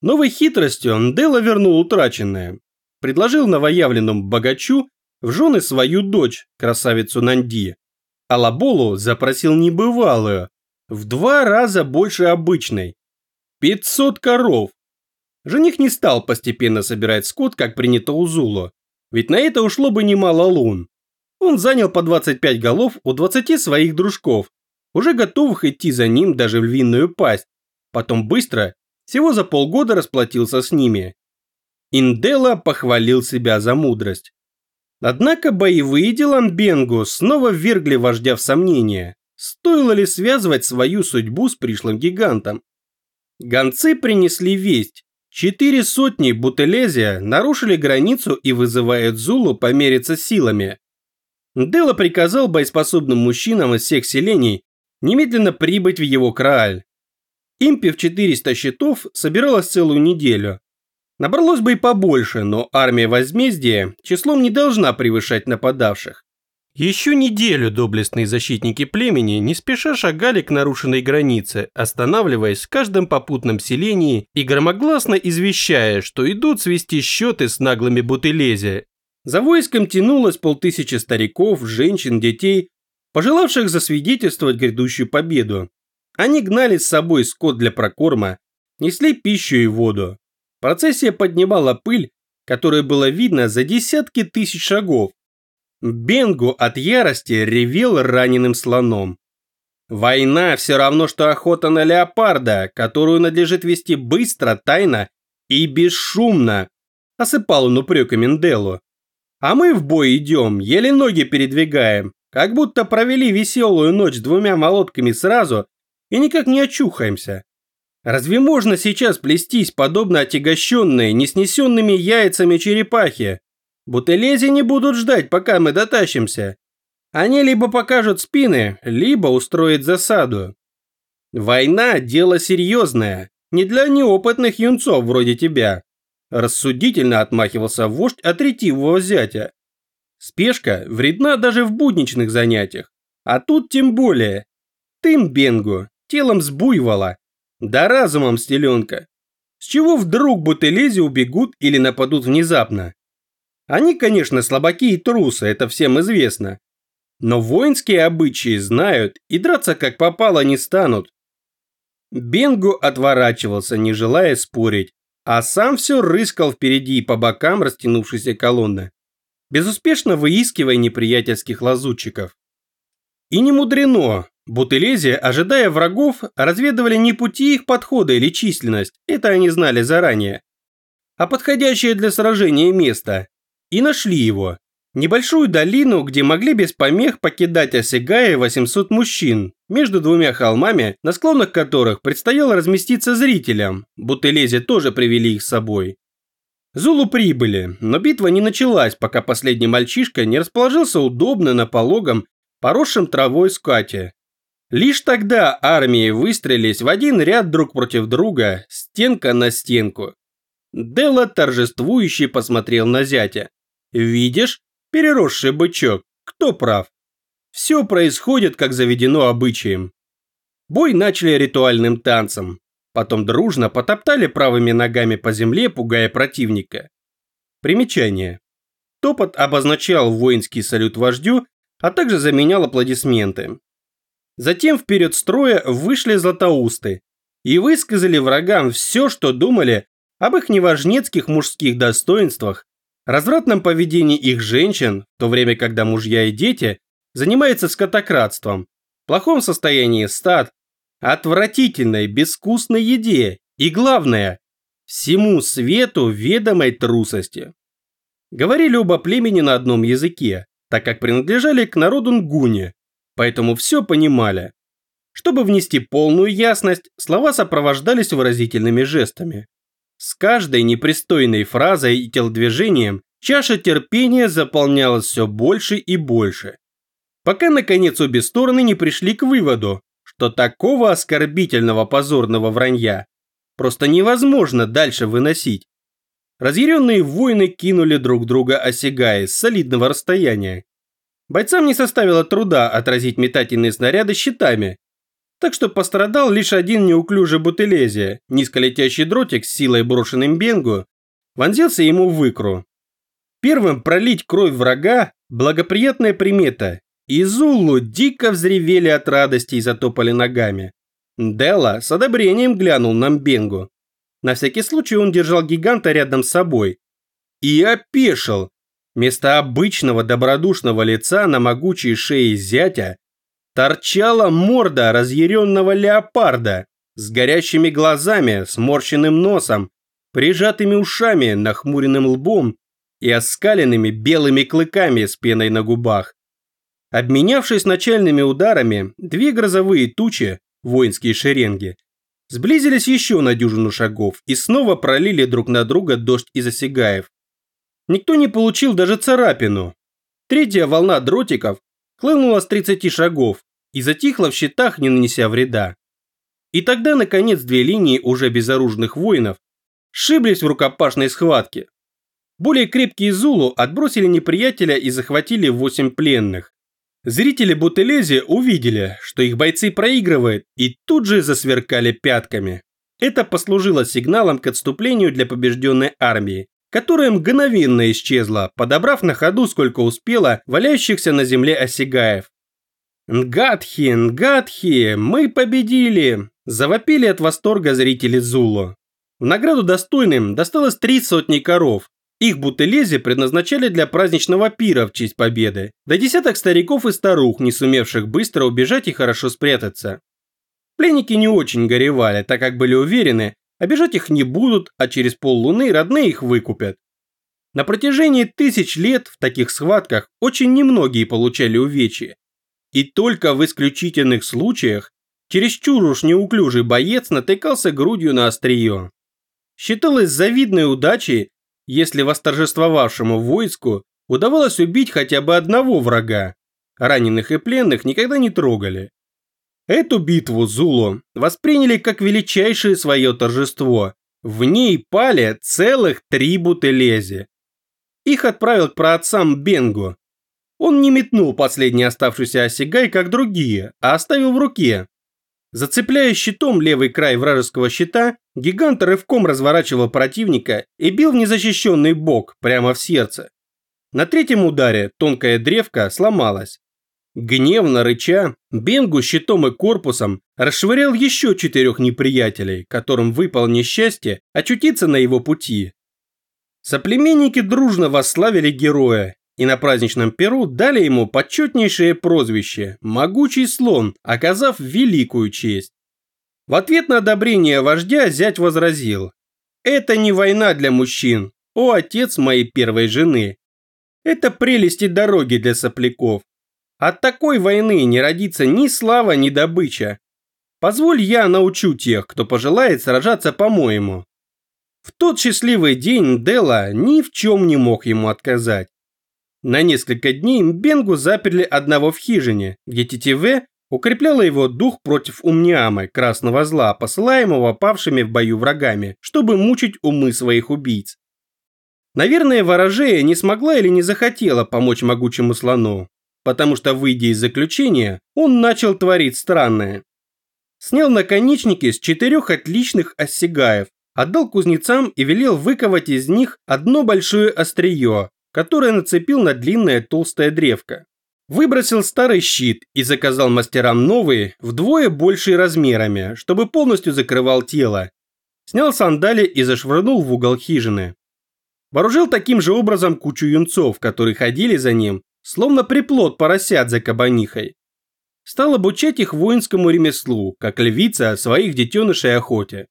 Новой хитростью Нделла вернул утраченное. Предложил новоявленному богачу в жены свою дочь, красавицу Нанди. А Лаболу запросил небывалую, в два раза больше обычной. 500 коров. Жених не стал постепенно собирать скот, как принято у Зулу, ведь на это ушло бы немало лун. Он занял по 25 голов у 20 своих дружков, уже готовых идти за ним даже в львиную пасть. Потом быстро, всего за полгода расплатился с ними. Индела похвалил себя за мудрость. Однако боевые дела Мбенгу снова ввергли вождя в сомнение. Стоило ли связывать свою судьбу с пришлым гигантом? Гонцы принесли весть. Четыре сотни Бутелезия нарушили границу и вызывают Зулу помериться силами. Дела приказал боеспособным мужчинам из всех селений немедленно прибыть в его крааль. Импи в 400 щитов собиралась целую неделю. Набралось бы и побольше, но армия возмездия числом не должна превышать нападавших. Еще неделю доблестные защитники племени не спеша шагали к нарушенной границе, останавливаясь в каждом попутном селении и громогласно извещая, что идут свести счеты с наглыми бутылези. За войском тянулось полтысячи стариков, женщин, детей, пожелавших засвидетельствовать грядущую победу. Они гнали с собой скот для прокорма, несли пищу и воду. Процессия поднимала пыль, которую было видно за десятки тысяч шагов. Бенгу от ярости ревел раненым слоном. Война все равно, что охота на леопарда, которую надлежит вести быстро, тайно и бесшумно, осыпал он упреками Нделу. А мы в бой идем, еле ноги передвигаем, как будто провели веселую ночь двумя молотками сразу и никак не очухаемся. Разве можно сейчас плестись, подобно отягощенной, неснесенными яйцами черепахи? Бутылези не будут ждать, пока мы дотащимся. Они либо покажут спины, либо устроят засаду. Война – дело серьезное, не для неопытных юнцов вроде тебя. Рассудительно отмахивался вождь от ретивого зятя. Спешка вредна даже в будничных занятиях, а тут тем более. Ты, Бенгу, телом сбуйвала, да разумом, стеленка. С чего вдруг бутылези убегут или нападут внезапно? Они, конечно, слабаки и трусы, это всем известно. Но воинские обычаи знают и драться как попало не станут. Бенгу отворачивался, не желая спорить, а сам все рыскал впереди и по бокам растянувшейся колонны, безуспешно выискивая неприятельских лазутчиков. И не мудрено, Бутылези, ожидая врагов, разведывали не пути их подхода или численность, это они знали заранее, а подходящее для сражения место. И нашли его. Небольшую долину, где могли без помех покидать Осигая 800 мужчин, между двумя холмами, на склонах которых предстояло разместиться зрителям. Бутылези тоже привели их с собой. Зулу прибыли, но битва не началась, пока последний мальчишка не расположился удобно на пологом, поросшем травой скате, Лишь тогда армии выстрелились в один ряд друг против друга, стенка на стенку. Делла торжествующе посмотрел на зятя. «Видишь, переросший бычок, кто прав? Все происходит, как заведено обычаем». Бой начали ритуальным танцем, потом дружно потоптали правыми ногами по земле, пугая противника. Примечание. Топот обозначал воинский салют вождю, а также заменял аплодисменты. Затем вперед строя вышли златоусты и высказали врагам все, что думали об их неважнецких мужских достоинствах, развратном поведении их женщин, в то время, когда мужья и дети занимаются скотократством, плохом состоянии стад, отвратительной, безвкусной еде и, главное, всему свету ведомой трусости. Говорили оба племени на одном языке, так как принадлежали к народу Нгуни, поэтому все понимали. Чтобы внести полную ясность, слова сопровождались выразительными жестами. С каждой непристойной фразой и телодвижением чаша терпения заполнялась все больше и больше. Пока, наконец, обе стороны не пришли к выводу, что такого оскорбительного позорного вранья просто невозможно дальше выносить. Разъяренные воины кинули друг друга осягая с солидного расстояния, Бойцам не составило труда отразить метательные снаряды щитами. Так что пострадал лишь один неуклюжий бутылезия, низколетящий дротик с силой брошенным бенгу, вонзился ему в икру. Первым пролить кровь врага – благоприятная примета, и Зулу дико взревели от радости и затопали ногами. Делла с одобрением глянул на Мбенгу. На всякий случай он держал гиганта рядом с собой. И опешил. Вместо обычного добродушного лица на могучей шее зятя торчала морда разъяренного леопарда с горящими глазами, сморщенным носом, прижатыми ушами, нахмуренным лбом и оскаленными белыми клыками с пеной на губах. Обменявшись начальными ударами, две грозовые тучи, воинские шеренги, сблизились еще на дюжину шагов и снова пролили друг на друга дождь из осягаев. Никто не получил даже царапину. Третья волна дротиков хлынула с 30 шагов и затихла в щитах, не нанеся вреда. И тогда, наконец, две линии уже безоружных воинов сшиблись в рукопашной схватке. Более крепкие Зулу отбросили неприятеля и захватили восемь пленных. Зрители Бутелези увидели, что их бойцы проигрывают, и тут же засверкали пятками. Это послужило сигналом к отступлению для побежденной армии, которая мгновенно исчезла, подобрав на ходу сколько успела валяющихся на земле осигаев. «Нгатхи, Нгатхи, мы победили!» – завопили от восторга зрители Зулу. В награду достойным досталось три сотни коров, их бутылези предназначали для праздничного пира в честь победы, до десяток стариков и старух, не сумевших быстро убежать и хорошо спрятаться. Пленники не очень горевали, так как были уверены, обижать их не будут, а через поллуны родные их выкупят. На протяжении тысяч лет в таких схватках очень немногие получали увечья. И только в исключительных случаях чересчур уж неуклюжий боец натыкался грудью на острие. Считалось завидной удачей, если восторжествовавшему войску удавалось убить хотя бы одного врага. Раненых и пленных никогда не трогали. Эту битву Зулу восприняли как величайшее свое торжество. В ней пали целых три бутылези. Их отправил к праотцам Бенгу. Он не метнул последний оставшийся осягай, как другие, а оставил в руке, Зацепляя щитом левый край вражеского щита, гигант рывком разворачивал противника и бил в незащищенный бок прямо в сердце. На третьем ударе тонкая древка сломалась. Гневно рыча, Бенгу щитом и корпусом расшвырял еще четырех неприятелей, которым выпало несчастье очутиться на его пути. Соплеменники дружно восславили героя и на праздничном перу дали ему почетнейшее прозвище «Могучий слон», оказав великую честь. В ответ на одобрение вождя зять возразил «Это не война для мужчин, о отец моей первой жены. Это прелести дороги для сопляков. От такой войны не родится ни слава, ни добыча. Позволь я научу тех, кто пожелает сражаться по-моему». В тот счастливый день Дела ни в чем не мог ему отказать. На несколько дней Бенгу заперли одного в хижине, где Титиве укрепляла его дух против Умниамы, красного зла, посылаемого павшими в бою врагами, чтобы мучить умы своих убийц. Наверное, ворожея не смогла или не захотела помочь могучему слону, потому что, выйдя из заключения, он начал творить странное. Снял наконечники с четырех отличных осягаев, отдал кузнецам и велел выковать из них одно большое острие, которое нацепил на длинное толстое древко. Выбросил старый щит и заказал мастерам новые, вдвое большие размерами, чтобы полностью закрывал тело. Снял сандали и зашвырнул в угол хижины. Вооружил таким же образом кучу юнцов, которые ходили за ним, словно приплод поросят за кабанихой. Стал обучать их воинскому ремеслу, как львица своих детенышей охоте.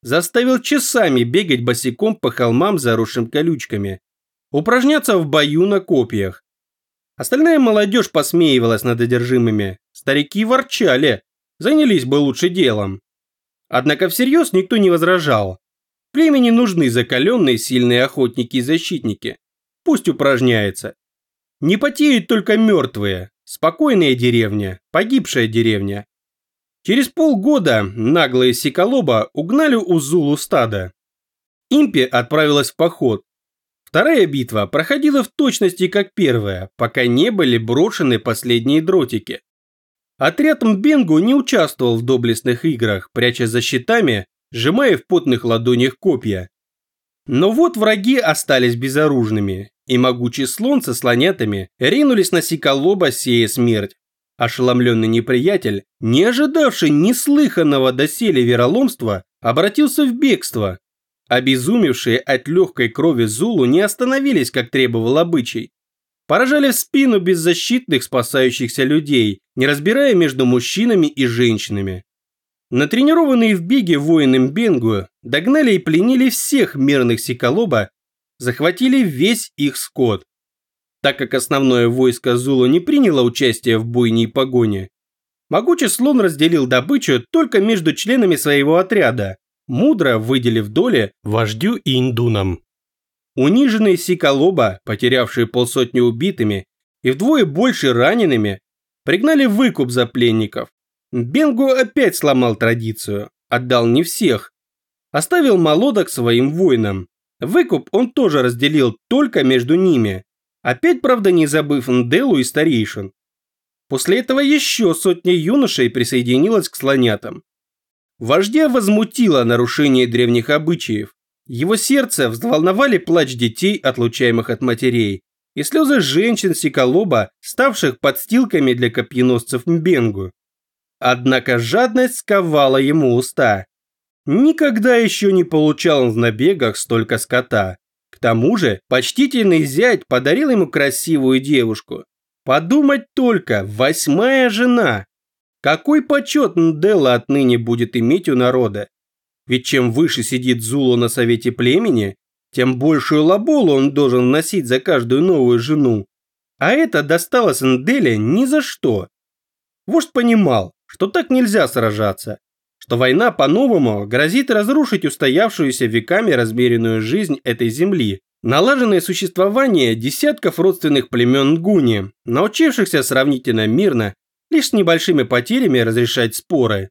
Заставил часами бегать босиком по холмам, заросшим колючками, упражняться в бою на копьях. Остальная молодежь посмеивалась над одержимыми, старики ворчали, занялись бы лучше делом. Однако всерьез никто не возражал. Племени нужны закаленные сильные охотники и защитники. Пусть упражняется. Не потеют только мертвые, спокойная деревня, погибшая деревня. Через полгода наглые сиколоба угнали у Зулу стада. Импи отправилась в поход, Вторая битва проходила в точности как первая, пока не были брошены последние дротики. Отряд Мбенгу не участвовал в доблестных играх, пряча за щитами, сжимая в потных ладонях копья. Но вот враги остались безоружными, и могучий слон со слонятами ринулись на Сиколоба, сея смерть. Ошеломленный неприятель, не ожидавший неслыханного доселе вероломства, обратился в бегство. Обезумевшие от легкой крови Зулу не остановились, как требовал обычай. Поражали в спину беззащитных спасающихся людей, не разбирая между мужчинами и женщинами. Натренированные в беге воины Мбенгу догнали и пленили всех мирных Сиколоба, захватили весь их скот. Так как основное войско Зулу не приняло участие в бойне и погоне, могучий слон разделил добычу только между членами своего отряда, мудро выделив доли вождю и индунам. Униженные Сиколоба, потерявшие полсотни убитыми и вдвое больше ранеными, пригнали выкуп за пленников, Бенгу опять сломал традицию, отдал не всех. Оставил молодок своим воинам. Выкуп он тоже разделил только между ними. Опять, правда, не забыв Нделу и старейшин. После этого еще сотня юношей присоединилась к слонятам. Вождя возмутило нарушение древних обычаев. Его сердце взволновали плач детей, отлучаемых от матерей, и слезы женщин Сиколоба, ставших подстилками для копьеносцев Мбенгу. Однако жадность сковала ему уста. Никогда еще не получал он в набегах столько скота. К тому же почтительный зять подарил ему красивую девушку. Подумать только, восьмая жена. Какой почет Нделла отныне будет иметь у народа? Ведь чем выше сидит Зулу на совете племени, тем большую лаболу он должен носить за каждую новую жену. А это досталось Нделе ни за что. Вождь понимал, что так нельзя сражаться, что война по-новому грозит разрушить устоявшуюся веками размеренную жизнь этой земли, налаженное существование десятков родственных племен Гуни, научившихся сравнительно мирно, лишь с небольшими потерями разрешать споры.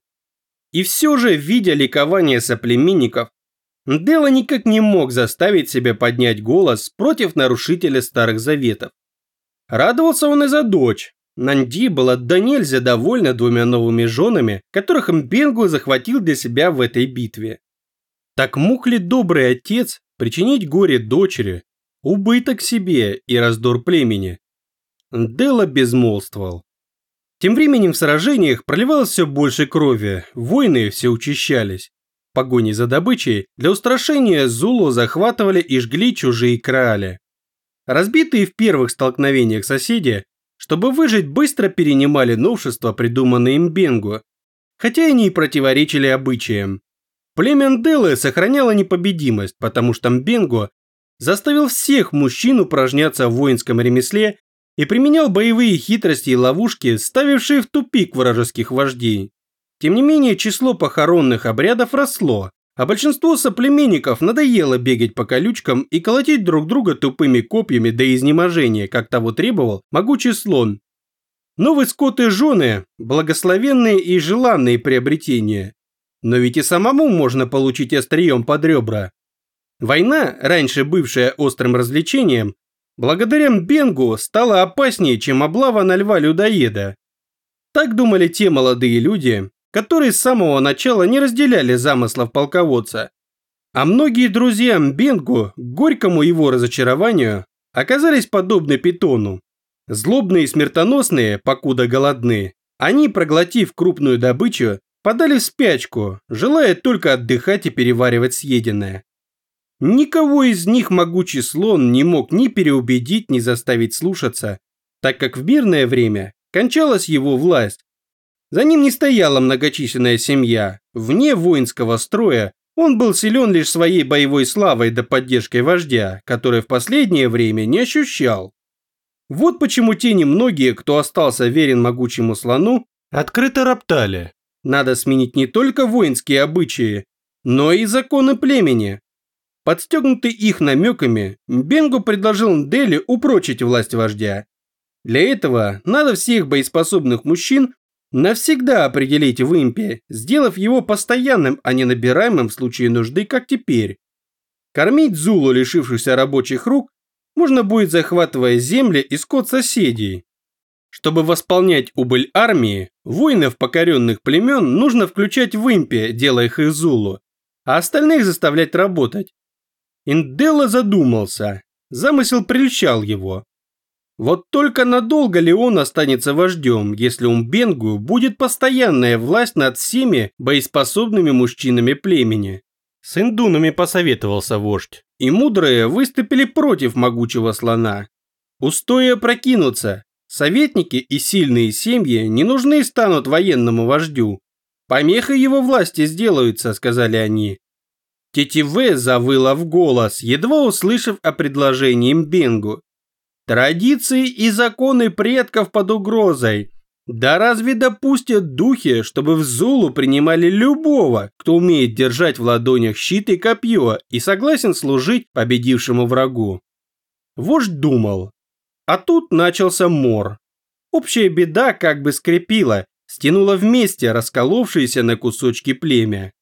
И все же, видя ликование соплеменников, Дела никак не мог заставить себя поднять голос против нарушителя старых заветов. Радовался он и за дочь, Нанди была до нельзя довольна двумя новыми женами, которых Мбенгу захватил для себя в этой битве. Так мог ли добрый отец причинить горе дочери, убыток себе и раздор племени? Дела безмолвствовал. Тем временем в сражениях проливалось все больше крови, войны все учащались. Погони за добычей для устрашения Зулу захватывали и жгли чужие краали. Разбитые в первых столкновениях соседи чтобы выжить, быстро перенимали новшества, придуманные им Бенгу, хотя они и противоречили обычаям. Племя Нделы сохраняло непобедимость, потому что Мбенгу заставил всех мужчин упражняться в воинском ремесле и применял боевые хитрости и ловушки, ставившие в тупик вражеских вождей. Тем не менее, число похоронных обрядов росло, а большинству соплеменников надоело бегать по колючкам и колотить друг друга тупыми копьями до изнеможения, как того требовал могучий слон. Новый скот и жены – благословенные и желанные приобретения. Но ведь и самому можно получить острием под ребра. Война, раньше бывшая острым развлечением, благодаря Мбенгу стала опаснее, чем облава на льва-людоеда. Так думали те молодые люди, которые с самого начала не разделяли замыслов полководца. А многие друзья Мбенгу, горькому его разочарованию, оказались подобны питону. Злобные и смертоносные, покуда голодны, они, проглотив крупную добычу, подали в спячку, желая только отдыхать и переваривать съеденное. Никого из них могучий слон не мог ни переубедить, ни заставить слушаться, так как в мирное время кончалась его власть, за ним не стояла многочисленная семья. Вне воинского строя он был силен лишь своей боевой славой да поддержкой вождя, который в последнее время не ощущал. Вот почему те немногие, кто остался верен могучему слону, открыто роптали. Надо сменить не только воинские обычаи, но и законы племени. Подстегнутый их намеками, Бенгу предложил Нделе упрочить власть вождя. Для этого надо всех боеспособных мужчин Навсегда определить в импе, сделав его постоянным, а не набираемым в случае нужды, как теперь. Кормить Зулу, лишившихся рабочих рук, можно будет захватывая земли и скот соседей. Чтобы восполнять убыль армии, воинов покоренных племен нужно включать в импе, делая их из Зулу, а остальных заставлять работать. Инделла задумался. Замысел прельщал его. Вот только надолго ли он останется вождем, если у Мбенгу будет постоянная власть над всеми боеспособными мужчинами племени? С индунами посоветовался вождь, и мудрые выступили против могучего слона. Устоя прокинуться, советники и сильные семьи не нужны станут военному вождю. Помехой его власти сделаются, сказали они. Тетиве завыла в голос, едва услышав о предложении Мбенгу. Традиции и законы предков под угрозой. Да разве допустят духи, чтобы в Зулу принимали любого, кто умеет держать в ладонях щит и копье и согласен служить победившему врагу? Вождь думал. А тут начался мор. Общая беда как бы скрепила, стянула вместе расколовшиеся на кусочки племя.